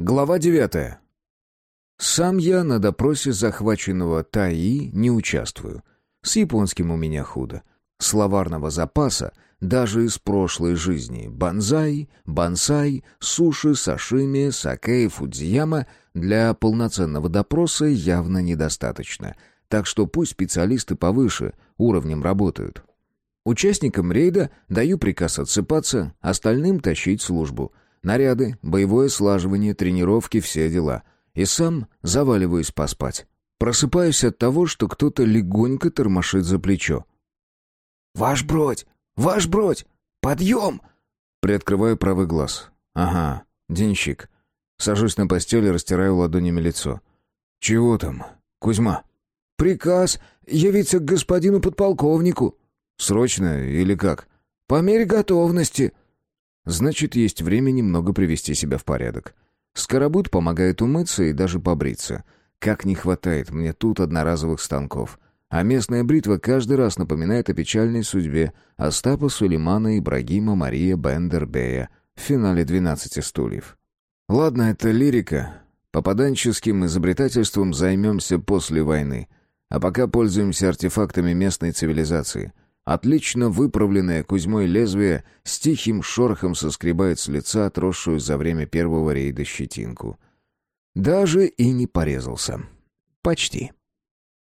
Глава девятая. Сам я на допросе захваченного Таи не участвую. С японским у меня худо. Словарного запаса даже из прошлой жизни банзай, бонсай, суши, сашими, саке и фудзияма для полноценного допроса явно недостаточно. Так что пусть специалисты повыше уровнем работают. Участникам рейда даю приказ отсыпаться, остальным тащить службу — Наряды, боевое слаживание, тренировки, все дела. И сам заваливаюсь поспать. Просыпаюсь от того, что кто-то легонько тормошит за плечо. «Ваш бродь! Ваш бродь! Подъем!» Приоткрываю правый глаз. «Ага, денщик». Сажусь на постель и растираю ладонями лицо. «Чего там, Кузьма?» «Приказ явиться к господину подполковнику». «Срочно или как?» «По мере готовности». Значит, есть время немного привести себя в порядок. Скоробут помогает умыться и даже побриться. Как не хватает мне тут одноразовых станков. А местная бритва каждый раз напоминает о печальной судьбе Остапа Сулеймана Ибрагима Мария Бендербея в финале «12 стульев». Ладно, это лирика. Попаданческим изобретательством займемся после войны. А пока пользуемся артефактами местной цивилизации — Отлично выправленное Кузьмой лезвие с тихим шорохом соскребает с лица отросшую за время первого рейда щетинку. Даже и не порезался. Почти.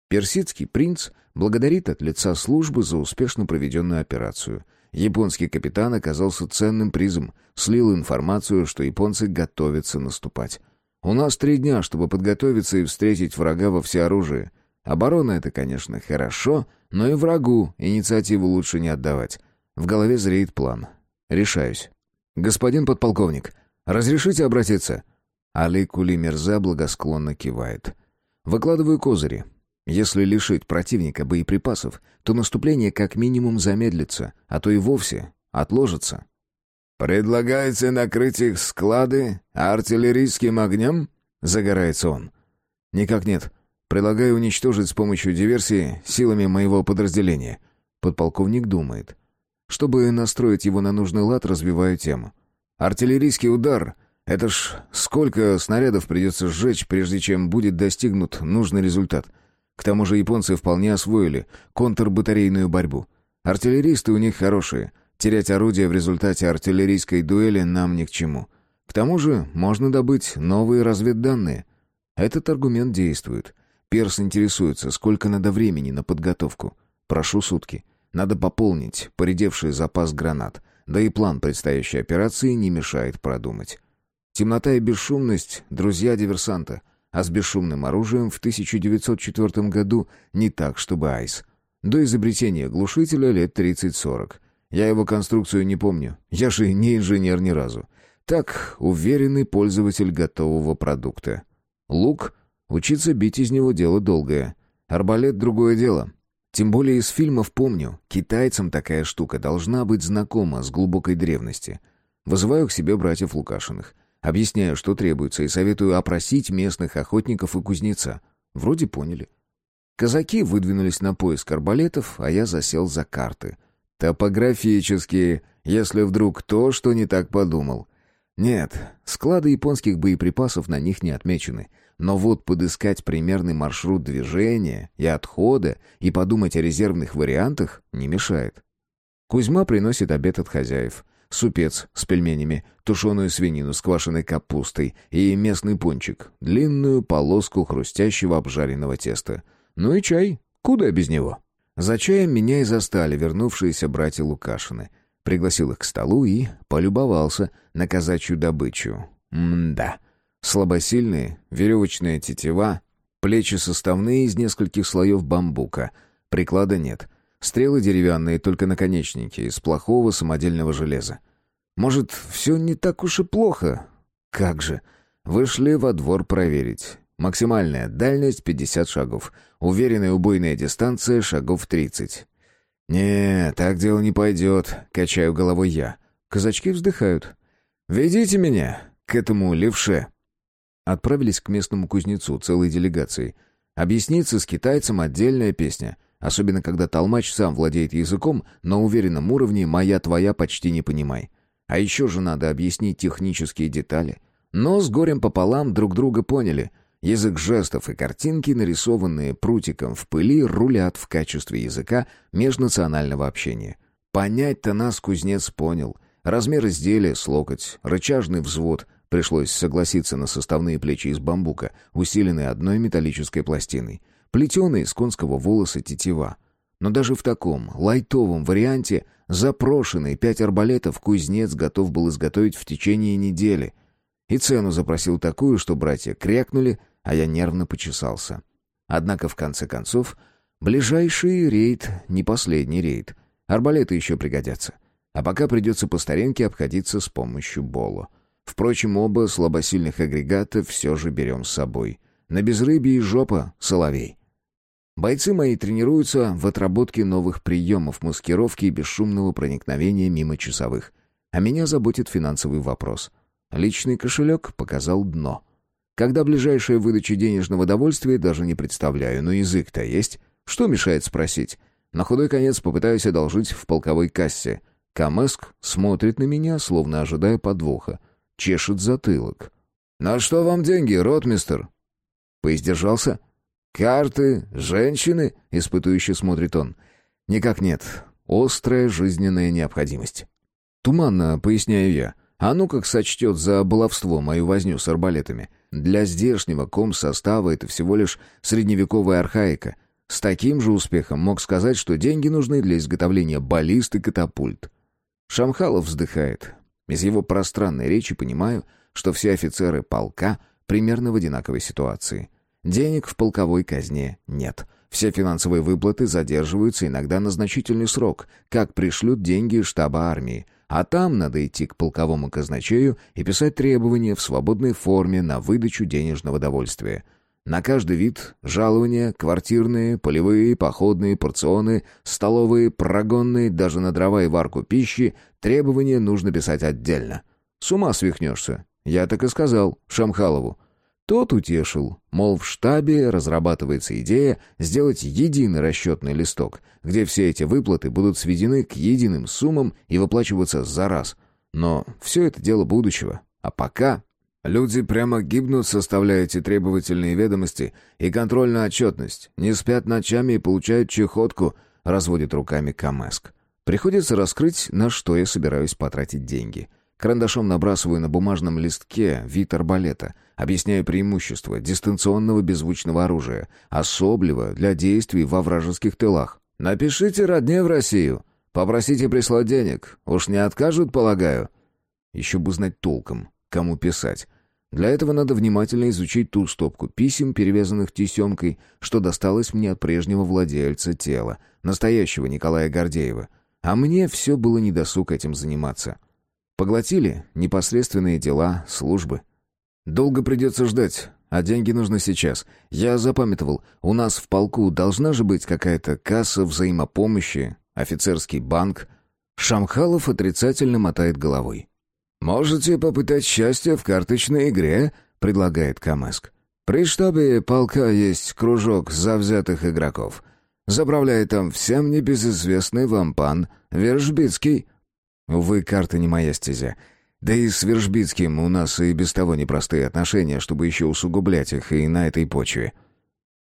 Персидский принц благодарит от лица службы за успешно проведенную операцию. Японский капитан оказался ценным призом, слил информацию, что японцы готовятся наступать. У нас три дня, чтобы подготовиться и встретить врага во всеоружии. Оборона — это, конечно, хорошо, но и врагу инициативу лучше не отдавать. В голове зреет план. Решаюсь. «Господин подполковник, разрешите обратиться?» Али Кули Мерза благосклонно кивает. «Выкладываю козыри. Если лишить противника боеприпасов, то наступление как минимум замедлится, а то и вовсе отложится». «Предлагается накрыть их склады артиллерийским огнем?» — загорается он. «Никак нет. Предлагаю уничтожить с помощью диверсии силами моего подразделения. Подполковник думает. Чтобы настроить его на нужный лад, развиваю тему. Артиллерийский удар — это ж сколько снарядов придется сжечь, прежде чем будет достигнут нужный результат. К тому же японцы вполне освоили контрбатарейную борьбу. Артиллеристы у них хорошие. Терять орудия в результате артиллерийской дуэли нам ни к чему. К тому же можно добыть новые разведданные. Этот аргумент действует. Перс интересуется, сколько надо времени на подготовку. Прошу сутки. Надо пополнить поредевший запас гранат. Да и план предстоящей операции не мешает продумать. Темнота и бесшумность — друзья диверсанта, а с бесшумным оружием в 1904 году не так, чтобы айс. До изобретения глушителя лет 30-40. Я его конструкцию не помню. Я же не инженер ни разу. Так, уверенный пользователь готового продукта. Лук — Учиться бить из него дело долгое. Арбалет — другое дело. Тем более из фильмов помню, китайцам такая штука должна быть знакома с глубокой древности. Вызываю к себе братьев Лукашиных. Объясняю, что требуется, и советую опросить местных охотников и кузнеца. Вроде поняли. Казаки выдвинулись на поиск арбалетов, а я засел за карты. Топографические, если вдруг то, что не так подумал. Нет, склады японских боеприпасов на них не отмечены — но вот подыскать примерный маршрут движения и отхода и подумать о резервных вариантах не мешает. Кузьма приносит обед от хозяев. Супец с пельменями, тушеную свинину с квашеной капустой и местный пончик, длинную полоску хрустящего обжаренного теста. Ну и чай, куда без него? За чаем меня и застали вернувшиеся братья Лукашины. Пригласил их к столу и полюбовался на казачью добычу. М-да. Слабосильные, веревочная тетива, плечи составные из нескольких слоев бамбука. Приклада нет. Стрелы деревянные, только наконечники, из плохого самодельного железа. Может, все не так уж и плохо? Как же. Вышли во двор проверить. Максимальная дальность 50 шагов. Уверенная убойная дистанция шагов 30. «Не, так дело не пойдет», — качаю головой я. Казачки вздыхают. «Ведите меня к этому левше». Отправились к местному кузнецу целой делегацией. Объясниться с китайцем отдельная песня, особенно когда толмач сам владеет языком на уверенном уровне «моя твоя почти не понимай». А еще же надо объяснить технические детали. Но с горем пополам друг друга поняли. Язык жестов и картинки, нарисованные прутиком в пыли, рулят в качестве языка межнационального общения. Понять-то нас кузнец понял. Размер изделия с рычажный взвод. Пришлось согласиться на составные плечи из бамбука, усиленные одной металлической пластиной. Плетеные из конского волоса тетива. Но даже в таком лайтовом варианте запрошенные пять арбалетов кузнец готов был изготовить в течение недели. И цену запросил такую, что братья крякнули, а я нервно почесался. Однако, в конце концов, ближайший рейд не последний рейд. Арбалеты еще пригодятся. А пока придется по старинке обходиться с помощью Боло. Впрочем, оба слабосильных агрегата все же берем с собой. На безрыбье и жопа — соловей. Бойцы мои тренируются в отработке новых приемов маскировки и бесшумного проникновения мимо часовых. А меня заботит финансовый вопрос. Личный кошелек показал дно. Когда ближайшая выдача денежного довольствия, даже не представляю, но язык-то есть. Что мешает спросить? На худой конец попытаюсь одолжить в полковой кассе. Камеск смотрит на меня, словно ожидая подвоха. Чешет затылок. «На что вам деньги, ротмистер?» Поиздержался? «Карты? Женщины?» — испытующе смотрит он. «Никак нет. Острая жизненная необходимость». Туманно поясняю я. А ну как сочтет за баловство мою возню с арбалетами. Для здешнего комсостава это всего лишь средневековая архаика. С таким же успехом мог сказать, что деньги нужны для изготовления баллист и катапульт. Шамхалов вздыхает. Из его пространной речи понимаю, что все офицеры полка примерно в одинаковой ситуации. Денег в полковой казне нет. Все финансовые выплаты задерживаются иногда на значительный срок, как пришлют деньги штаба армии. А там надо идти к полковому казначею и писать требования в свободной форме на выдачу денежного довольствия. На каждый вид – жалования, квартирные, полевые, походные, порционные, столовые, прогонные, даже на дрова и варку пищи – требования нужно писать отдельно. С ума свихнешься. Я так и сказал Шамхалову. Тот утешил, мол, в штабе разрабатывается идея сделать единый расчетный листок, где все эти выплаты будут сведены к единым суммам и выплачиваться за раз. Но все это дело будущего. А пока... Люди прямо гибнут, составляя эти требовательные ведомости и контрольную отчетность. Не спят ночами и получают чехотку, разводит руками Камеск. Приходится раскрыть, на что я собираюсь потратить деньги. Карандашом набрасываю на бумажном листке вид арбалета, объясняю преимущества дистанционного беззвучного оружия, особливо для действий во вражеских тылах. «Напишите родне в Россию. Попросите прислать денег. Уж не откажут, полагаю». Еще бы знать толком, кому писать. Для этого надо внимательно изучить ту стопку писем, перевязанных тесемкой, что досталось мне от прежнего владельца тела, настоящего Николая Гордеева. А мне все было недосуг этим заниматься. Поглотили непосредственные дела службы. Долго придется ждать, а деньги нужны сейчас. Я запамятовал, у нас в полку должна же быть какая-то касса взаимопомощи, офицерский банк. Шамхалов отрицательно мотает головой. «Можете попытать счастье в карточной игре», — предлагает Камеск. «При штабе полка есть кружок завзятых игроков. Заправляет там всем небезызвестный вам пан Вержбицкий». Увы, карта не моя стезя. Да и с Вержбицким у нас и без того непростые отношения, чтобы еще усугублять их и на этой почве.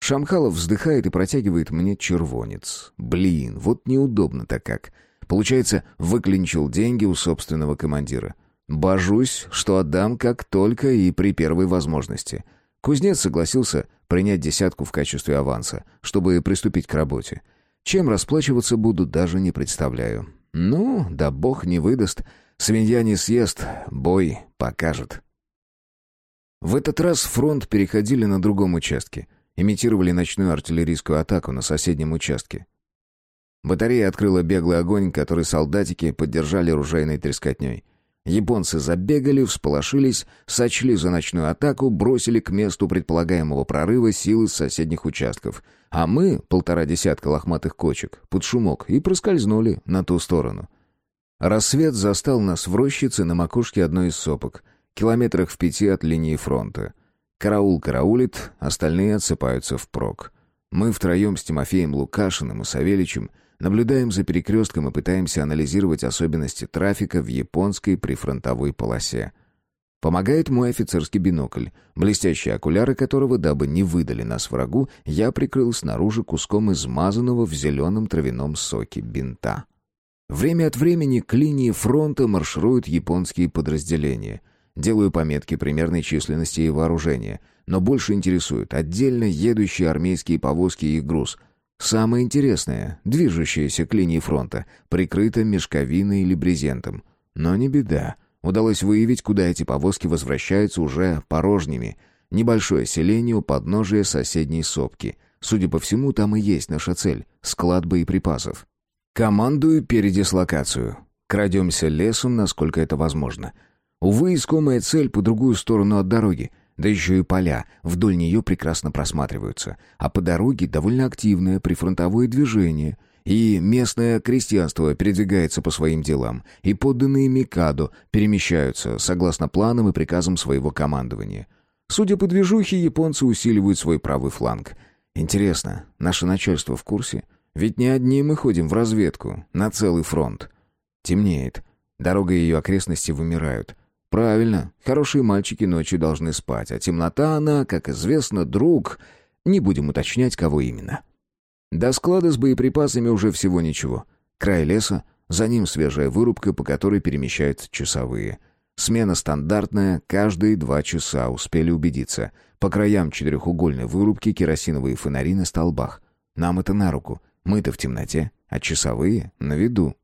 Шамхалов вздыхает и протягивает мне червонец. Блин, вот неудобно-то как. Получается, выклинчил деньги у собственного командира. Божусь, что отдам как только и при первой возможности. Кузнец согласился принять десятку в качестве аванса, чтобы приступить к работе. Чем расплачиваться буду, даже не представляю. Ну, да бог не выдаст. Свинья не съест, бой покажет. В этот раз фронт переходили на другом участке. Имитировали ночную артиллерийскую атаку на соседнем участке. Батарея открыла беглый огонь, который солдатики поддержали ружейной трескотней. Японцы забегали, всполошились, сочли за ночную атаку, бросили к месту предполагаемого прорыва силы с соседних участков. А мы, полтора десятка лохматых кочек, под шумок, и проскользнули на ту сторону. Рассвет застал нас в рощице на макушке одной из сопок, километрах в пяти от линии фронта. Караул караулит, остальные отсыпаются впрок. Мы втроем с Тимофеем Лукашиным и Савельичем — Наблюдаем за перекрестком и пытаемся анализировать особенности трафика в японской прифронтовой полосе. Помогает мой офицерский бинокль, блестящие окуляры которого, дабы не выдали нас врагу, я прикрыл снаружи куском измазанного в зеленом травяном соке бинта. Время от времени к линии фронта маршируют японские подразделения. Делаю пометки примерной численности и вооружения, но больше интересуют отдельно едущие армейские повозки и груз. Самое интересное, движущееся к линии фронта, прикрыто мешковиной или брезентом. Но не беда. Удалось выявить, куда эти повозки возвращаются уже порожними. Небольшое селение у подножия соседней сопки. Судя по всему, там и есть наша цель — склад боеприпасов. Командую передислокацию. Крадемся лесом, насколько это возможно. Увы, искомая цель по другую сторону от дороги. Да еще и поля вдоль нее прекрасно просматриваются. А по дороге довольно активное прифронтовое движение — и местное крестьянство передвигается по своим делам, и подданные Микадо перемещаются согласно планам и приказам своего командования. Судя по движухе, японцы усиливают свой правый фланг. Интересно, наше начальство в курсе? Ведь не одни мы ходим в разведку, на целый фронт. Темнеет. Дорога и ее окрестности вымирают. Правильно, хорошие мальчики ночью должны спать, а темнота она, как известно, друг... Не будем уточнять, кого именно. До склада с боеприпасами уже всего ничего. Край леса, за ним свежая вырубка, по которой перемещаются часовые. Смена стандартная, каждые два часа, успели убедиться. По краям четырехугольной вырубки керосиновые фонари на столбах. Нам это на руку. Мы-то в темноте, а часовые на виду.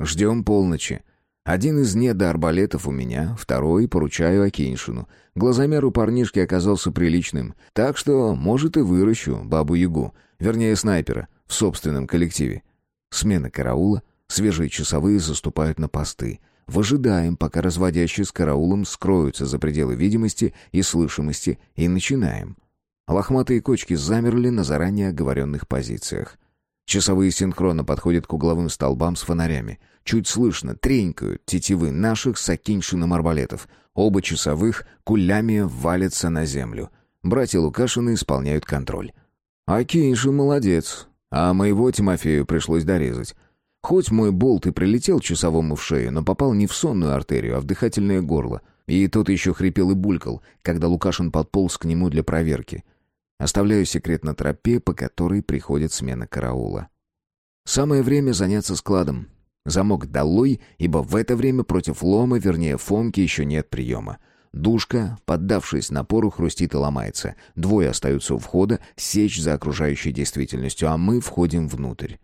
Ждем полночи. Один из недоарбалетов у меня, второй поручаю Акиншину. Глазомер у парнишки оказался приличным, так что, может, и выращу бабу-ягу, вернее, снайпера, в собственном коллективе. Смена караула, свежие часовые заступают на посты. Выжидаем, пока разводящие с караулом скроются за пределы видимости и слышимости, и начинаем. Лохматые кочки замерли на заранее оговоренных позициях. Часовые синхронно подходят к угловым столбам с фонарями. Чуть слышно тренькают тетивы наших с Акиньшиным арбалетов. Оба часовых кулями валятся на землю. Братья Лукашины исполняют контроль. Акиньшин молодец, а моего Тимофею пришлось дорезать. Хоть мой болт и прилетел часовому в шею, но попал не в сонную артерию, а в дыхательное горло. И тот еще хрипел и булькал, когда Лукашин подполз к нему для проверки. Оставляю секрет на тропе, по которой приходит смена караула. Самое время заняться складом. Замок долой, ибо в это время против лома, вернее Фомки, еще нет приема. Душка, поддавшись напору, хрустит и ломается. Двое остаются у входа, сечь за окружающей действительностью, а мы входим внутрь.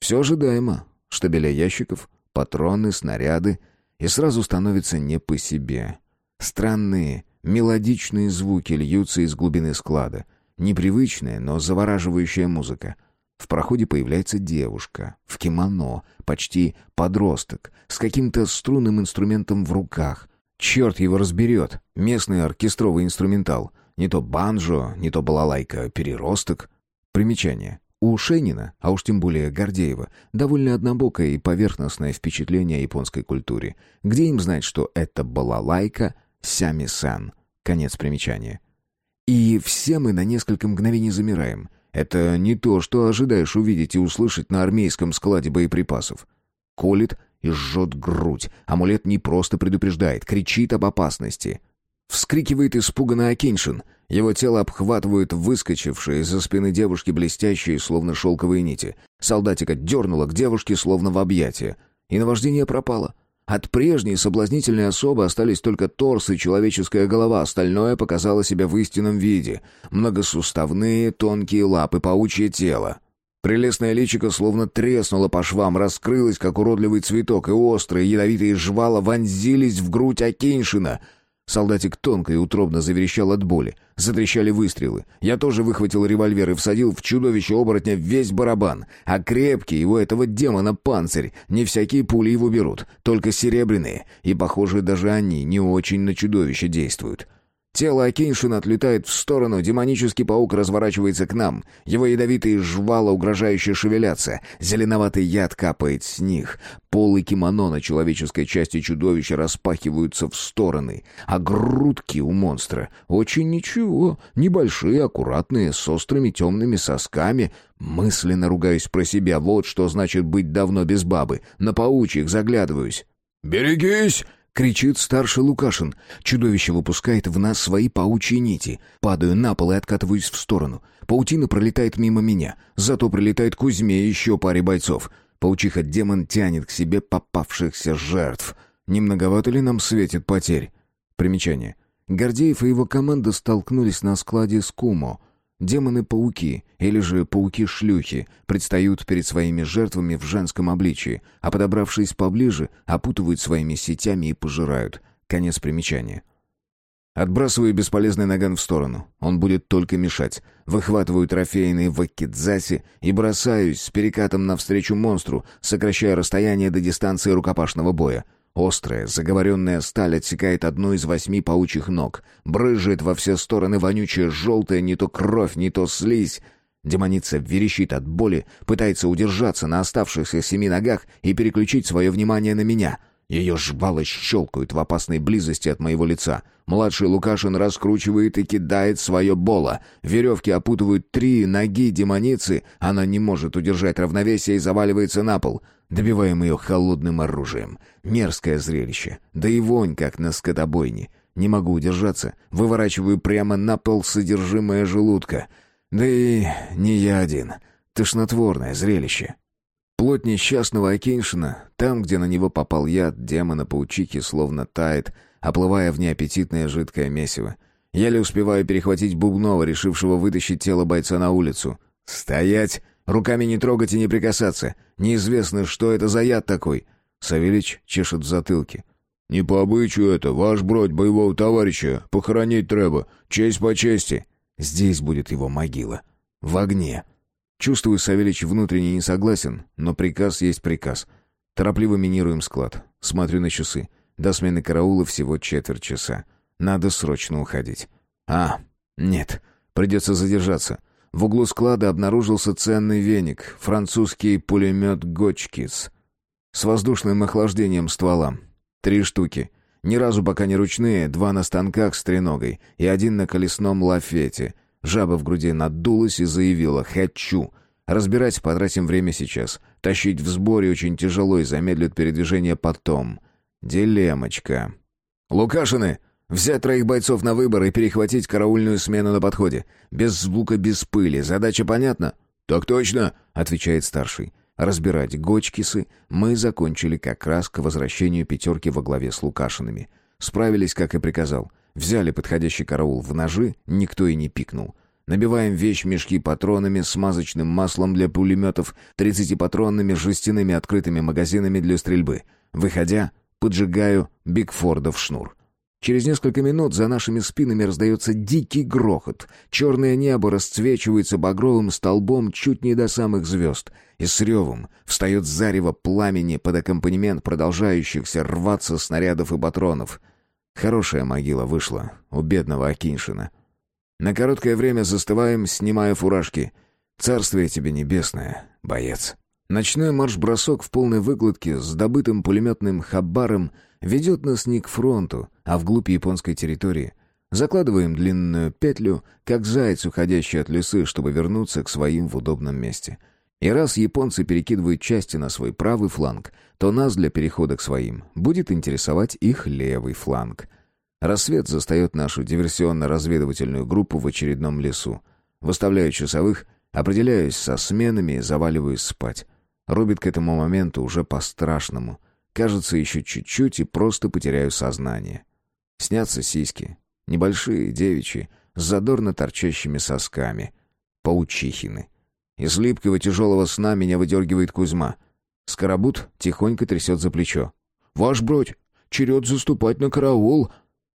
Все ожидаемо. Штабеля ящиков, патроны, снаряды. И сразу становится не по себе. Странные, мелодичные звуки льются из глубины склада — Непривычная, но завораживающая музыка. В проходе появляется девушка, в кимоно, почти подросток, с каким-то струнным инструментом в руках. Черт его разберет, местный оркестровый инструментал. Не то банджо, не то балалайка, переросток. Примечание. У Шенина, а уж тем более Гордеева, довольно однобокое и поверхностное впечатление о японской культуре. Где им знать, что это балалайка сями-сан? Конец примечания. И все мы на несколько мгновений замираем. Это не то, что ожидаешь увидеть и услышать на армейском складе боеприпасов. Колет и жжет грудь. Амулет не просто предупреждает, кричит об опасности. Вскрикивает испуганно Акиншин. Его тело обхватывают выскочившие из-за спины девушки блестящие, словно шелковые нити. Солдатика дернула к девушке, словно в объятия. И наваждение пропало. От прежней соблазнительной особы остались только торс и человеческая голова, остальное показало себя в истинном виде. Многосуставные, тонкие лапы, паучье тело. Прелестное личико словно треснуло по швам, раскрылось, как уродливый цветок, и острые ядовитые жвала вонзились в грудь Акиншина — Солдатик тонко и утробно заверещал от боли. Затрещали выстрелы. Я тоже выхватил револьвер и всадил в чудовище оборотня весь барабан. А крепкий его этого демона панцирь. Не всякие пули его берут, только серебряные. И, похоже, даже они не очень на чудовище действуют. Тело Акиншина отлетает в сторону, демонический паук разворачивается к нам. Его ядовитые жвала угрожающе шевелятся. Зеленоватый яд капает с них. Полы кимоно на человеческой части чудовища распахиваются в стороны. А грудки у монстра очень ничего. Небольшие, аккуратные, с острыми темными сосками. Мысленно ругаюсь про себя. Вот что значит быть давно без бабы. На паучьих заглядываюсь. «Берегись!» Кричит старший Лукашин. Чудовище выпускает в нас свои паучьи нити. Падаю на пол и откатываюсь в сторону. Паутина пролетает мимо меня. Зато прилетает Кузьме и еще паре бойцов. Паучиха-демон тянет к себе попавшихся жертв. Не многовато ли нам светит потерь? Примечание. Гордеев и его команда столкнулись на складе с Кумо. Демоны-пауки, или же пауки-шлюхи, предстают перед своими жертвами в женском обличии, а подобравшись поближе, опутывают своими сетями и пожирают. Конец примечания. Отбрасываю бесполезный наган в сторону. Он будет только мешать. Выхватываю трофейный вакидзаси и бросаюсь с перекатом навстречу монстру, сокращая расстояние до дистанции рукопашного боя. Острая, заговоренная сталь отсекает одну из восьми паучьих ног. Брызжет во все стороны вонючая желтая не то кровь, не то слизь. Демоница верещит от боли, пытается удержаться на оставшихся семи ногах и переключить свое внимание на меня. Ее жвалы щелкают в опасной близости от моего лица. Младший Лукашин раскручивает и кидает свое боло. Веревки опутывают три ноги демоницы. Она не может удержать равновесие и заваливается на пол. Добиваем ее холодным оружием. Мерзкое зрелище. Да и вонь, как на скотобойне. Не могу удержаться. Выворачиваю прямо на пол содержимое желудка. Да и не я один. Тошнотворное зрелище. Плоть несчастного Акиншина, там, где на него попал яд демона-паучихи, словно тает, оплывая в неаппетитное жидкое месиво. Еле успеваю перехватить Бубнова, решившего вытащить тело бойца на улицу. «Стоять! Руками не трогать и не прикасаться! Неизвестно, что это за яд такой!» Савельич чешет в затылке. «Не по обычаю это, ваш бродь боевого товарища, похоронить треба, честь по чести». Здесь будет его могила. В огне. Чувствую, Савельич внутренне не согласен, но приказ есть приказ. Торопливо минируем склад. Смотрю на часы. До смены караула всего четверть часа. Надо срочно уходить. А, нет, придется задержаться. В углу склада обнаружился ценный веник, французский пулемет «Гочкис» с воздушным охлаждением ствола. Три штуки. Ни разу пока не ручные, два на станках с треногой и один на колесном лафете. Жаба в груди надулась и заявила «Хочу». Разбирать потратим время сейчас. Тащить в сборе очень тяжело и замедлит передвижение потом. Дилемочка. «Лукашины! Взять троих бойцов на выбор и перехватить караульную смену на подходе. Без звука, без пыли. Задача понятна?» «Так точно!» — отвечает старший. Разбирать гочкисы мы закончили как раз к возвращению пятерки во главе с Лукашинами. Справились, как и приказал. Взяли подходящий караул в ножи, никто и не пикнул. Набиваем вещь-мешки патронами, смазочным маслом для пулеметов, 30-патронными жестяными открытыми магазинами для стрельбы. Выходя, поджигаю Бигфордов шнур. Через несколько минут за нашими спинами раздается дикий грохот. Черное небо расцвечивается багровым столбом чуть не до самых звезд. И с ревом встает зарево пламени под аккомпанемент продолжающихся рваться снарядов и патронов. Хорошая могила вышла у бедного Акиншина. На короткое время застываем, снимая фуражки. Царствие тебе небесное, боец. Ночной марш-бросок в полной выкладке с добытым пулеметным хабаром ведет нас не к фронту, а вглубь японской территории. Закладываем длинную петлю, как заяц, уходящий от лесы, чтобы вернуться к своим в удобном месте. И раз японцы перекидывают части на свой правый фланг, то нас для перехода к своим будет интересовать их левый фланг. Рассвет застает нашу диверсионно-разведывательную группу в очередном лесу. Выставляю часовых, определяюсь со сменами и заваливаюсь спать. Рубит к этому моменту уже по-страшному. Кажется, еще чуть-чуть и просто потеряю сознание. Снятся сиськи. Небольшие, девичьи, с задорно торчащими сосками. Паучихины. Из липкого тяжелого сна меня выдергивает Кузьма. Скоробут тихонько трясет за плечо. «Ваш бродь, черед заступать на караул!»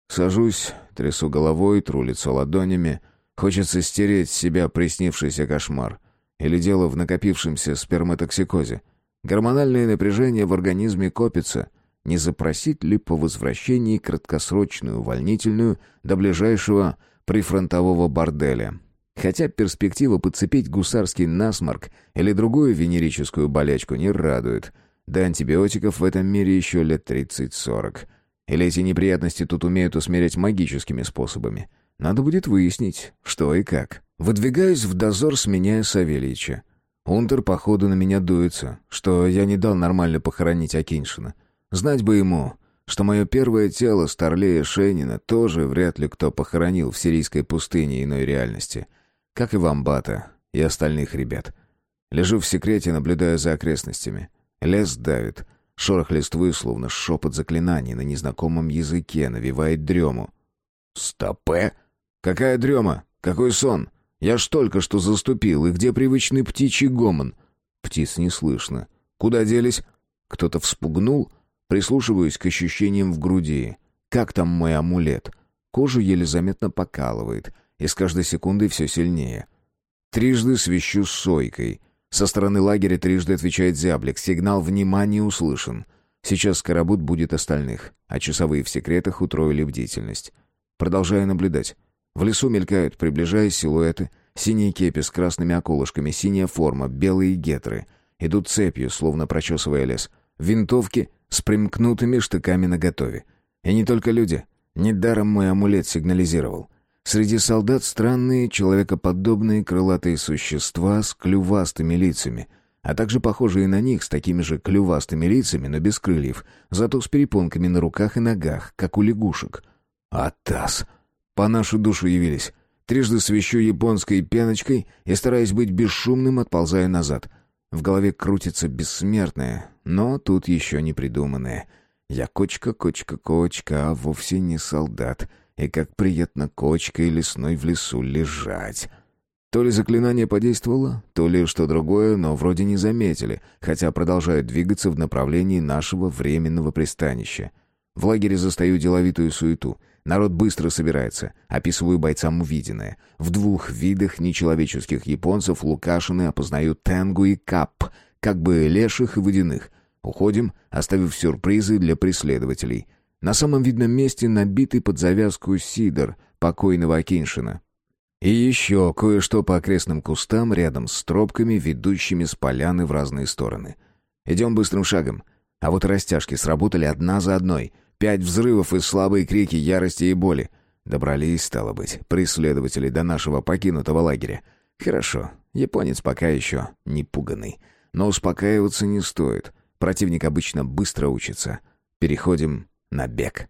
Сажусь, трясу головой, тру лицо ладонями. Хочется стереть с себя приснившийся кошмар. Или дело в накопившемся сперматоксикозе. Гормональное напряжение в организме копится. Не запросить ли по возвращении краткосрочную увольнительную до ближайшего прифронтового борделя? Хотя перспектива подцепить гусарский насморк или другую венерическую болячку не радует. До антибиотиков в этом мире еще лет 30-40. Или эти неприятности тут умеют усмирять магическими способами. Надо будет выяснить, что и как. Выдвигаюсь в дозор, сменяя Савельича. Унтер, походу, на меня дуется, что я не дал нормально похоронить Акиншина. Знать бы ему, что мое первое тело Старлея Шейнина тоже вряд ли кто похоронил в сирийской пустыне иной реальности, как и Вамбата и остальных ребят. Лежу в секрете, наблюдая за окрестностями. Лес давит, шорох листвы, словно шепот заклинаний на незнакомом языке, навевает дрему. «Стопе? Какая дрема? Какой сон? Я ж только что заступил, и где привычный птичий гомон?» Птиц не слышно. «Куда делись?» Кто-то вспугнул? Прислушиваюсь к ощущениям в груди. Как там мой амулет? Кожу еле заметно покалывает, и с каждой секундой все сильнее. Трижды свищу сойкой. Со стороны лагеря трижды отвечает зяблик. Сигнал внимания услышан. Сейчас Карабут будет остальных, а часовые в секретах утроили бдительность. Продолжаю наблюдать. В лесу мелькают, приближаясь силуэты, синие кепи с красными околышками, синяя форма, белые гетры. Идут цепью, словно прочесывая лес. Винтовки с примкнутыми штыками наготове. И не только люди. Недаром мой амулет сигнализировал. Среди солдат странные, человекоподобные крылатые существа с клювастыми лицами, а также похожие на них с такими же клювастыми лицами, но без крыльев, зато с перепонками на руках и ногах, как у лягушек. Атас! По нашу душу явились. Трижды свищу японской пеночкой и, стараясь быть бесшумным, отползаю назад. В голове крутится бессмертное, но тут еще не придуманное. Я кочка, кочка, кочка, а вовсе не солдат — и как приятно кочкой лесной в лесу лежать. То ли заклинание подействовало, то ли что другое, но вроде не заметили, хотя продолжают двигаться в направлении нашего временного пристанища. В лагере застаю деловитую суету. Народ быстро собирается. Описываю бойцам увиденное. В двух видах нечеловеческих японцев Лукашины опознают Тенгу и Кап, как бы леших и водяных. Уходим, оставив сюрпризы для преследователей — на самом видном месте набитый под завязку сидор покойного Акиншина. И еще кое-что по окрестным кустам рядом с тропками, ведущими с поляны в разные стороны. Идем быстрым шагом. А вот растяжки сработали одна за одной. Пять взрывов и слабые крики ярости и боли. Добрались, стало быть, преследователи до нашего покинутого лагеря. Хорошо, японец пока еще не пуганный. Но успокаиваться не стоит. Противник обычно быстро учится. Переходим на бег.